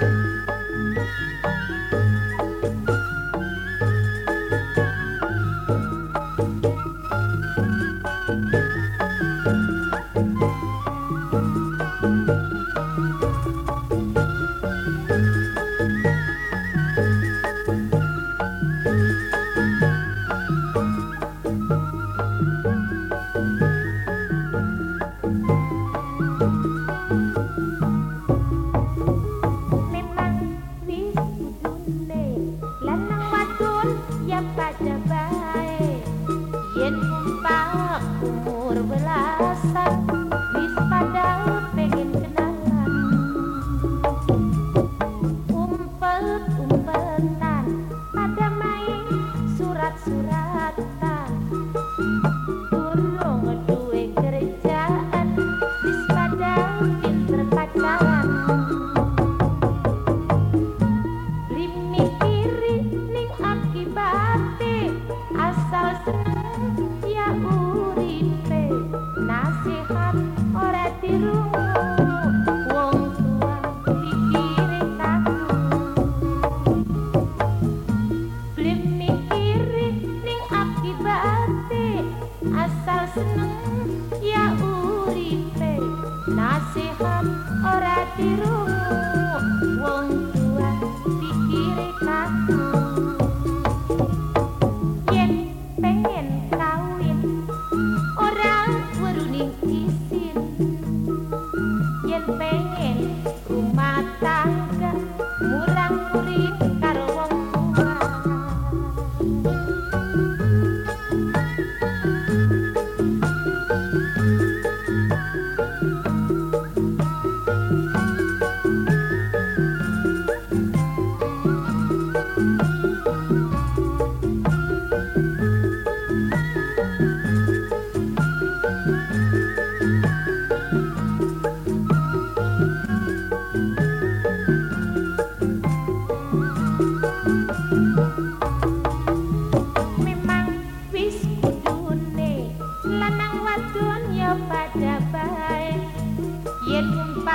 thank you yen mumpang umur belasan. Wis pada pengen kenalan. Umpet umpetan pada main surat-surat. asal seneng ya uripe. Nasihat ora tiru. Wong tua pikire kamu yen pengen kawin ora weruni isin. Yen pengen rumah tangga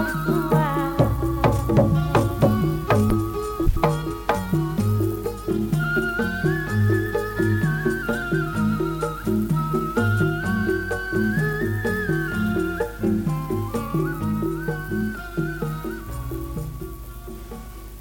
Oh,